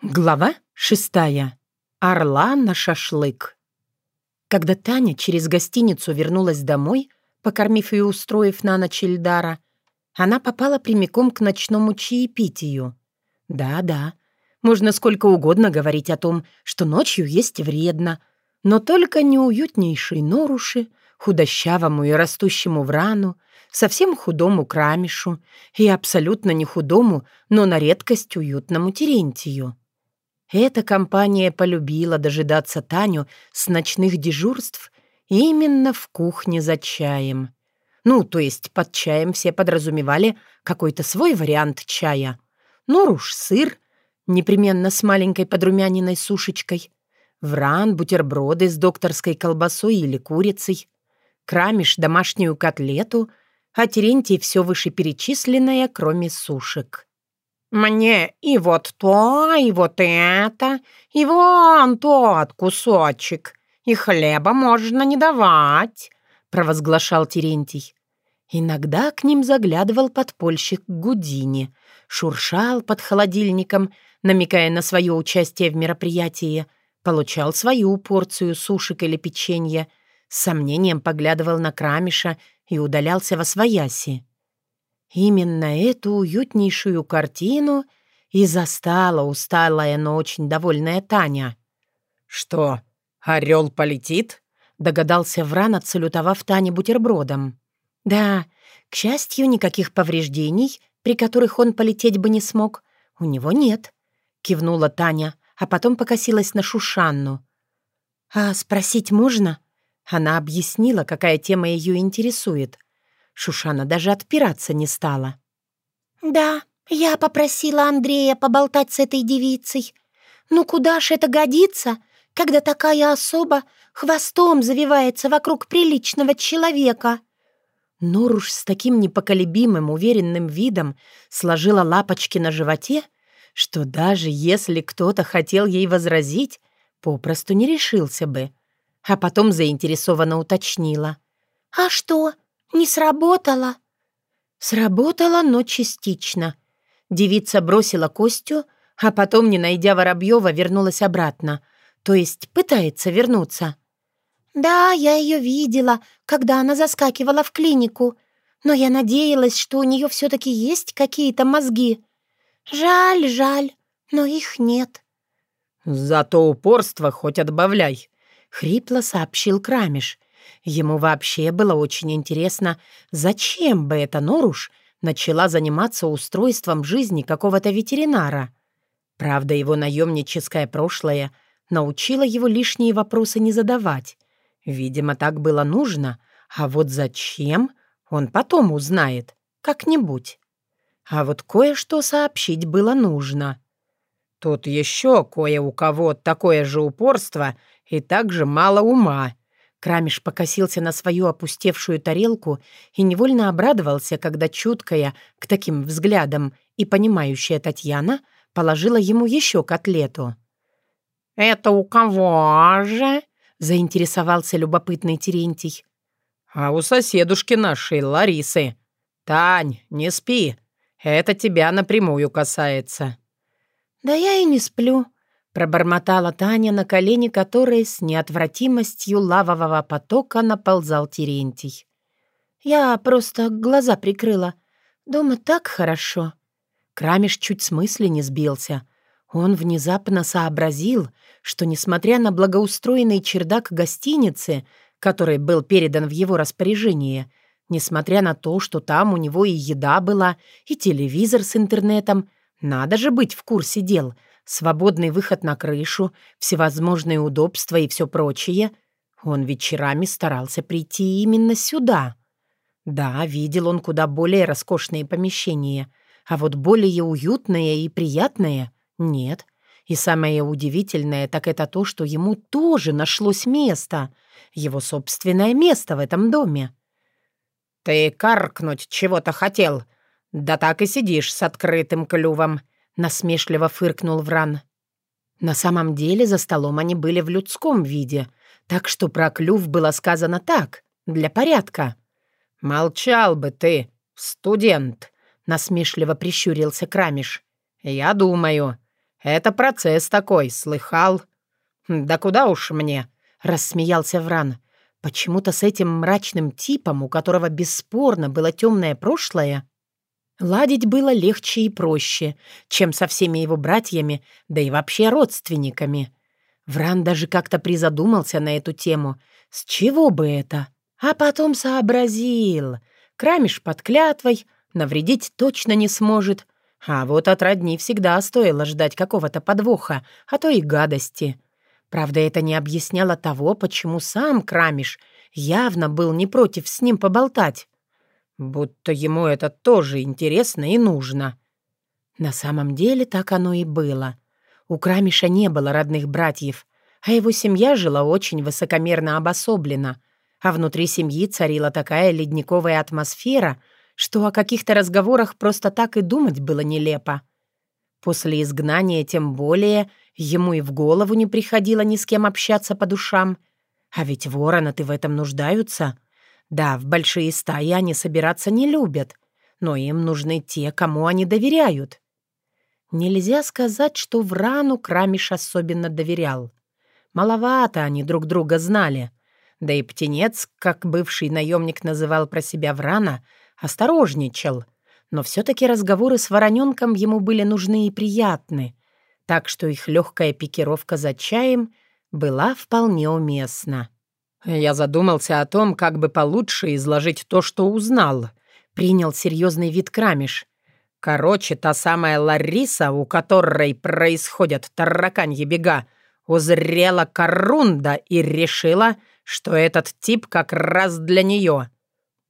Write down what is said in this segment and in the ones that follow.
Глава шестая. Орла на шашлык. Когда Таня через гостиницу вернулась домой, покормив и устроив на ночь Ильдара, она попала прямиком к ночному чаепитию. Да-да, можно сколько угодно говорить о том, что ночью есть вредно, но только неуютнейшей Норуши, худощавому и растущему врану, совсем худому Крамишу и абсолютно не худому, но на редкость уютному Терентию. Эта компания полюбила дожидаться Таню с ночных дежурств именно в кухне за чаем. Ну, то есть под чаем все подразумевали какой-то свой вариант чая. Норуш сыр, непременно с маленькой подрумяниной сушечкой, вран, бутерброды с докторской колбасой или курицей, крамиш домашнюю котлету, а Терентий все вышеперечисленное, кроме сушек. «Мне и вот то, и вот это, и вон тот кусочек, и хлеба можно не давать», — провозглашал Терентий. Иногда к ним заглядывал подпольщик Гудини, шуршал под холодильником, намекая на свое участие в мероприятии, получал свою порцию сушек или печенья, с сомнением поглядывал на Крамиша и удалялся во свояси. Именно эту уютнейшую картину и застала усталая, но очень довольная Таня. «Что, орел полетит?» — догадался Вран, отсалютовав Тане бутербродом. «Да, к счастью, никаких повреждений, при которых он полететь бы не смог, у него нет», — кивнула Таня, а потом покосилась на Шушанну. «А спросить можно?» Она объяснила, какая тема ее интересует — Шушана даже отпираться не стала. «Да, я попросила Андрея поболтать с этой девицей. Ну куда ж это годится, когда такая особа хвостом завивается вокруг приличного человека?» Норуш с таким непоколебимым, уверенным видом сложила лапочки на животе, что даже если кто-то хотел ей возразить, попросту не решился бы. А потом заинтересованно уточнила. «А что, «Не сработало?» Сработало, но частично. Девица бросила Костю, а потом, не найдя Воробьева, вернулась обратно. То есть пытается вернуться. «Да, я ее видела, когда она заскакивала в клинику. Но я надеялась, что у нее все-таки есть какие-то мозги. Жаль, жаль, но их нет». «Зато упорство хоть отбавляй», — хрипло сообщил Крамиш. Ему вообще было очень интересно, зачем бы эта Норуш начала заниматься устройством жизни какого-то ветеринара. Правда, его наемническое прошлое научило его лишние вопросы не задавать. Видимо, так было нужно, а вот зачем, он потом узнает, как-нибудь. А вот кое-что сообщить было нужно. «Тут еще кое у кого такое же упорство и так же мало ума», Крамиш покосился на свою опустевшую тарелку и невольно обрадовался, когда чуткая к таким взглядам и понимающая Татьяна положила ему еще котлету. «Это у кого же?» — заинтересовался любопытный Терентий. «А у соседушки нашей, Ларисы. Тань, не спи, это тебя напрямую касается». «Да я и не сплю», Пробормотала Таня, на колени которой с неотвратимостью лавового потока наползал Терентий. «Я просто глаза прикрыла. Дома так хорошо». Крамиш чуть с мысли не сбился. Он внезапно сообразил, что, несмотря на благоустроенный чердак гостиницы, который был передан в его распоряжение, несмотря на то, что там у него и еда была, и телевизор с интернетом, надо же быть в курсе дел — свободный выход на крышу, всевозможные удобства и все прочее, он вечерами старался прийти именно сюда. Да, видел он куда более роскошные помещения, а вот более уютные и приятные — нет. И самое удивительное так это то, что ему тоже нашлось место, его собственное место в этом доме. «Ты каркнуть чего-то хотел, да так и сидишь с открытым клювом», насмешливо фыркнул Вран. На самом деле за столом они были в людском виде, так что про клюв было сказано так, для порядка. «Молчал бы ты, студент!» — насмешливо прищурился Крамиш. «Я думаю, Это процесс такой, слыхал?» «Да куда уж мне?» — рассмеялся Вран. Почему-то с этим мрачным типом, у которого бесспорно было темное прошлое, ладить было легче и проще, чем со всеми его братьями, да и вообще родственниками. Вран даже как-то призадумался на эту тему. С чего бы это? А потом сообразил. Крамиш под клятвой, навредить точно не сможет. А вот от родни всегда стоило ждать какого-то подвоха, а то и гадости. Правда, это не объясняло того, почему сам Крамиш явно был не против с ним поболтать. Будто ему это тоже интересно и нужно. На самом деле так оно и было. У Крамиша не было родных братьев, а его семья жила очень высокомерно обособлена, а внутри семьи царила такая ледниковая атмосфера, что о каких-то разговорах просто так и думать было нелепо. После изгнания тем более ему и в голову не приходило ни с кем общаться по душам. А ведь вороны-то в этом нуждаются. Да, в большие стаи они собираться не любят, но им нужны те, кому они доверяют. Нельзя сказать, что Врану Крамиш особенно доверял. Маловато они друг друга знали. Да и птенец, как бывший наемник называл про себя Врана, осторожничал — но все-таки разговоры с Вороненком ему были нужны и приятны, так что их легкая пикировка за чаем была вполне уместна. «Я задумался о том, как бы получше изложить то, что узнал», — принял серьезный вид Крамиш. «Короче, та самая Лариса, у которой происходят тараканьи бега, узрела Корунда и решила, что этот тип как раз для нее».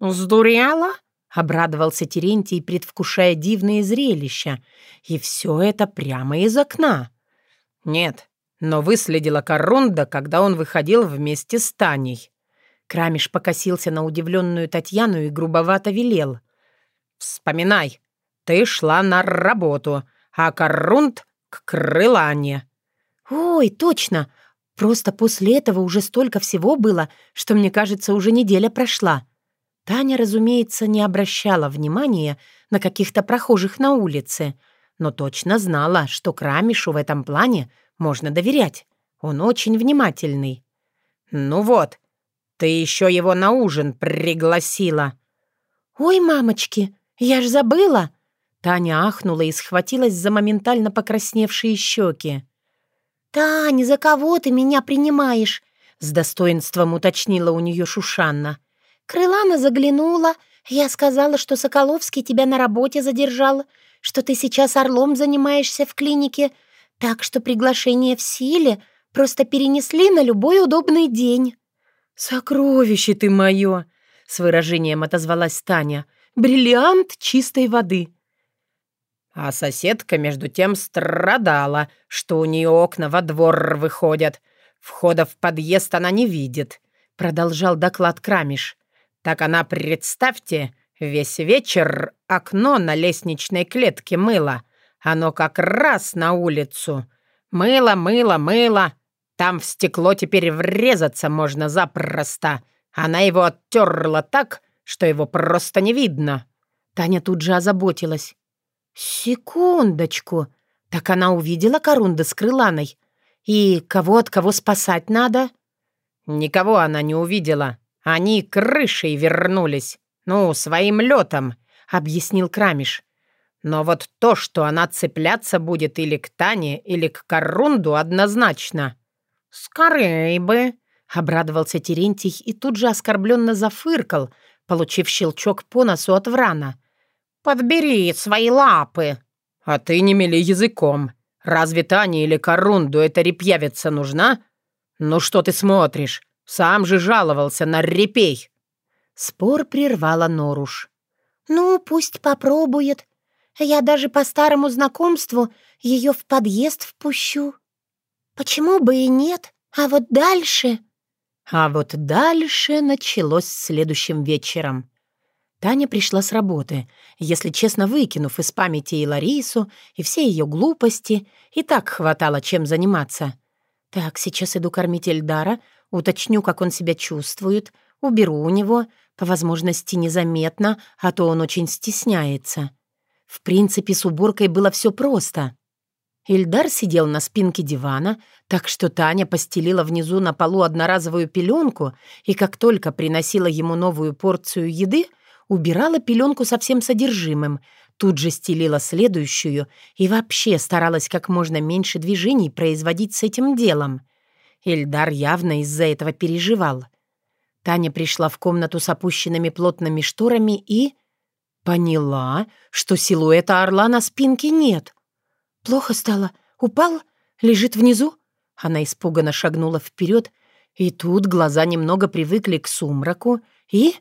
«Сдурела?» Обрадовался Терентий, предвкушая дивные зрелища. И все это прямо из окна. Нет, но выследила Корунда, когда он выходил вместе с Таней. Крамиш покосился на удивленную Татьяну и грубовато велел. «Вспоминай, ты шла на работу, а Корунд — к крылане». «Ой, точно! Просто после этого уже столько всего было, что, мне кажется, уже неделя прошла». Таня, разумеется, не обращала внимания на каких-то прохожих на улице, но точно знала, что Крамишу в этом плане можно доверять. Он очень внимательный. «Ну вот, ты еще его на ужин пригласила». «Ой, мамочки, я ж забыла!» Таня ахнула и схватилась за моментально покрасневшие щеки. «Таня, за кого ты меня принимаешь?» С достоинством уточнила у нее Шушанна. Крылана заглянула. Я сказала, что Соколовский тебя на работе задержал, что ты сейчас орлом занимаешься в клинике, так что приглашение в силе просто перенесли на любой удобный день». «Сокровище ты мое!» — с выражением отозвалась Таня. «Бриллиант чистой воды». А соседка, между тем, страдала, что у нее окна во двор выходят. Входа в подъезд она не видит, — продолжал доклад Крамиш. Так она, представьте, весь вечер окно на лестничной клетке мыла. Оно как раз на улицу. Мыло, мыло, мыло. Там в стекло теперь врезаться можно запросто. Она его оттерла так, что его просто не видно. Таня тут же озаботилась. «Секундочку. Так она увидела Корунда с крыланой. И кого от кого спасать надо?» «Никого она не увидела. Они крышей вернулись. Ну, своим летом», — объяснил Крамиш. «Но вот то, что она цепляться будет или к Тане, или к Корунду, однозначно». «Скорей бы», — обрадовался Терентий и тут же оскорбленно зафыркал, получив щелчок по носу от Врана. «Подбери свои лапы». «А ты не мели языком. Разве Тане или Корунду эта репьявица нужна? Ну что ты смотришь? Сам же жаловался на репей». Спор прервала Норуш. «Ну, пусть попробует. Я даже по старому знакомству ее в подъезд впущу. Почему бы и нет? А вот дальше...» А вот дальше началось следующим вечером. Таня пришла с работы, если честно, выкинув из памяти и Ларису, и все ее глупости, и так хватало чем заниматься. Так, сейчас иду кормить Эльдара, Уточню, как он себя чувствует, уберу у него, по возможности незаметно, а то он очень стесняется. В принципе, с уборкой было все просто. Ильдар сидел на спинке дивана, так что Таня постелила внизу на полу одноразовую пеленку и как только приносила ему новую порцию еды, убирала пеленку со всем содержимым, тут же стелила следующую и вообще старалась как можно меньше движений производить с этим делом. Ильдар явно из-за этого переживал. Таня пришла в комнату с опущенными плотными шторами и... поняла, что силуэта орла на спинке нет. «Плохо стало? Упал? Лежит внизу?» Она испуганно шагнула вперед, и тут глаза немного привыкли к сумраку, и...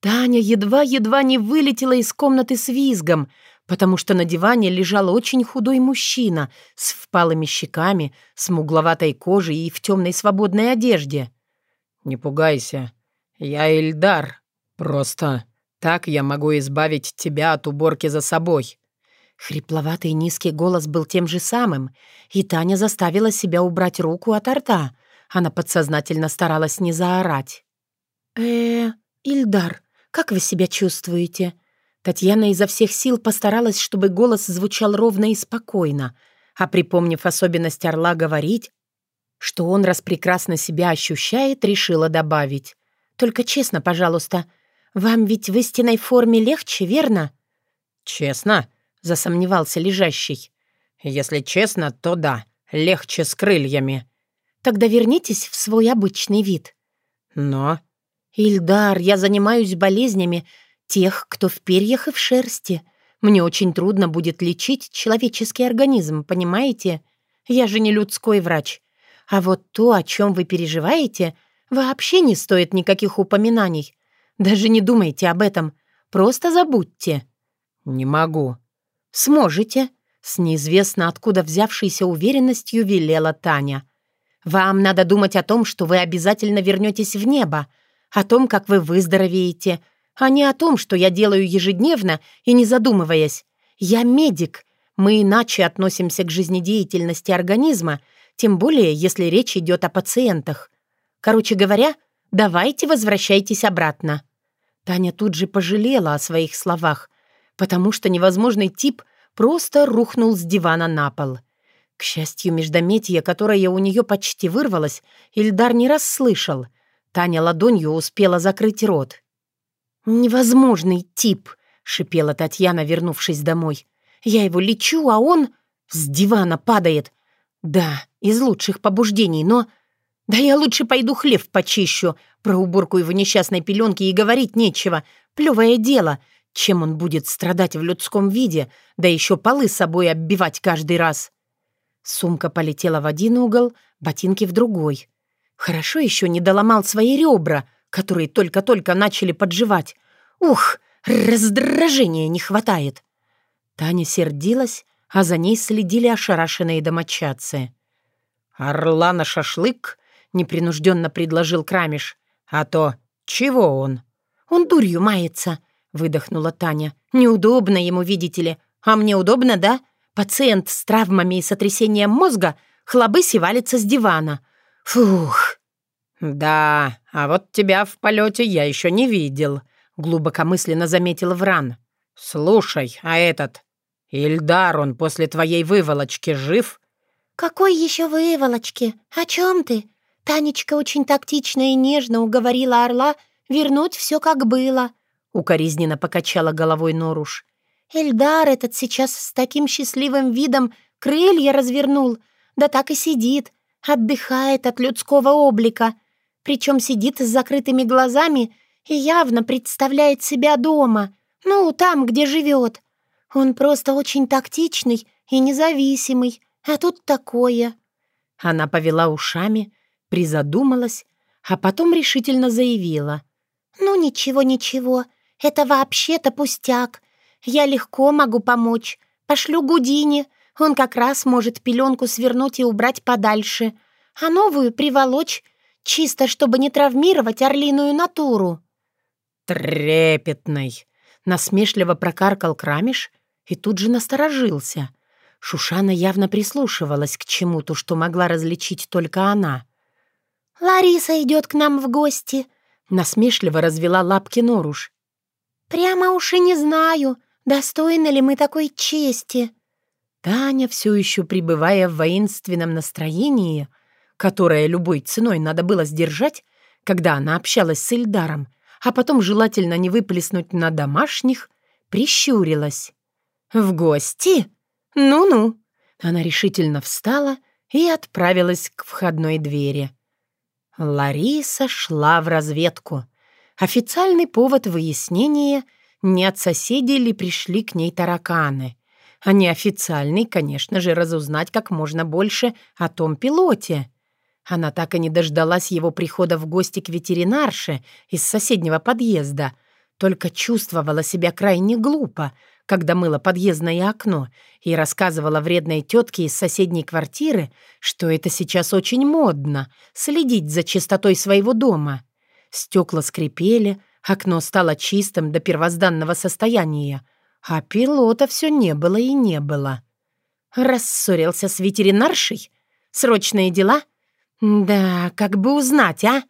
Таня едва-едва не вылетела из комнаты с визгом, потому что на диване лежал очень худой мужчина с впалыми щеками, с мугловатой кожей и в темной свободной одежде. «Не пугайся, я Эльдар. Просто так я могу избавить тебя от уборки за собой». Хрипловатый низкий голос был тем же самым, и Таня заставила себя убрать руку от рта. Она подсознательно старалась не заорать. э Ильдар, как вы себя чувствуете?» Татьяна изо всех сил постаралась, чтобы голос звучал ровно и спокойно, а припомнив особенность орла говорить, что он распрекрасно себя ощущает, решила добавить. «Только честно, пожалуйста, вам ведь в истинной форме легче, верно?» «Честно?» — засомневался лежащий. «Если честно, то да, легче с крыльями». «Тогда вернитесь в свой обычный вид». «Но...» «Ильдар, я занимаюсь болезнями тех, кто в перьях и в шерсти. Мне очень трудно будет лечить человеческий организм, понимаете? Я же не людской врач. А вот то, о чем вы переживаете, вообще не стоит никаких упоминаний. Даже не думайте об этом. Просто забудьте». «Не могу». «Сможете», — с неизвестно откуда взявшейся уверенностью велела Таня. «Вам надо думать о том, что вы обязательно вернетесь в небо, о том, как вы выздоровеете, а не о том, что я делаю ежедневно и не задумываясь. Я медик. Мы иначе относимся к жизнедеятельности организма, тем более, если речь идет о пациентах. Короче говоря, давайте возвращайтесь обратно». Таня тут же пожалела о своих словах, потому что невозможный тип просто рухнул с дивана на пол. К счастью, междометие, которое у нее почти вырвалось, Ильдар не расслышал. Таня ладонью успела закрыть рот. «Невозможный тип», — шипела Татьяна, вернувшись домой. «Я его лечу, а он с дивана падает. Да, из лучших побуждений, но... Да я лучше пойду хлеб почищу. Про уборку его несчастной пеленки и говорить нечего. Плевое дело. Чем он будет страдать в людском виде, да еще полы с собой оббивать каждый раз?» Сумка полетела в один угол, ботинки в другой. Хорошо еще не доломал свои ребра, которые только-только начали подживать. Ух, раздражения не хватает. Таня сердилась, а за ней следили ошарашенные домочадцы. «Орла на шашлык?» — непринужденно предложил Крамиш. «А то чего он?» «Он дурью мается», — выдохнула Таня. «Неудобно ему, видите ли. А мне удобно, да? Пациент с травмами и сотрясением мозга хлобысь и валится с дивана. Фух!» «Да, а вот тебя в полете я еще не видел», — глубокомысленно заметил Вран. «Слушай, а этот... Ильдар, он после твоей выволочки жив?» «Какой еще выволочки? О чем ты?» Танечка очень тактично и нежно уговорила орла вернуть все как было. Укоризненно покачала головой Норуш. Эльдар этот сейчас с таким счастливым видом крылья развернул, да так и сидит, отдыхает от людского облика, причем сидит с закрытыми глазами и явно представляет себя дома, ну, там, где живет. Он просто очень тактичный и независимый, а тут такое». Она повела ушами, призадумалась, а потом решительно заявила. «Ну, ничего-ничего, это вообще-то пустяк. Я легко могу помочь. Пошлю Гудини, он как раз может пеленку свернуть и убрать подальше, а новую приволочь, чисто чтобы не травмировать орлиную натуру». «Трепетный!» — насмешливо прокаркал Крамиш и тут же насторожился. Шушана явно прислушивалась к чему-то, что могла различить только она. «Лариса идет к нам в гости», — насмешливо развела лапки Норуш. «Прямо уж и не знаю, достойны ли мы такой чести». Таня, все еще пребывая в воинственном настроении, которое любой ценой надо было сдержать, когда она общалась с Ильдаром, а потом желательно не выплеснуть на домашних, прищурилась. «В гости? Ну-ну!» Она решительно встала и отправилась к входной двери. Лариса шла в разведку. Официальный повод выяснения — не от соседей ли пришли к ней тараканы. А неофициальный, конечно же, разузнать как можно больше о том пилоте. Она так и не дождалась его прихода в гости к ветеринарше из соседнего подъезда, только чувствовала себя крайне глупо, когда мыла подъездное окно и рассказывала вредной тетке из соседней квартиры, что это сейчас очень модно — следить за чистотой своего дома. Стекла скрипели, окно стало чистым до первозданного состояния, а пилота все не было и не было. Рассорился с ветеринаршей? Срочные дела? Да, как бы узнать, а?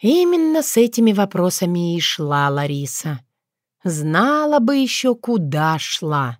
Именно с этими вопросами и шла Лариса. Знала бы еще, куда шла.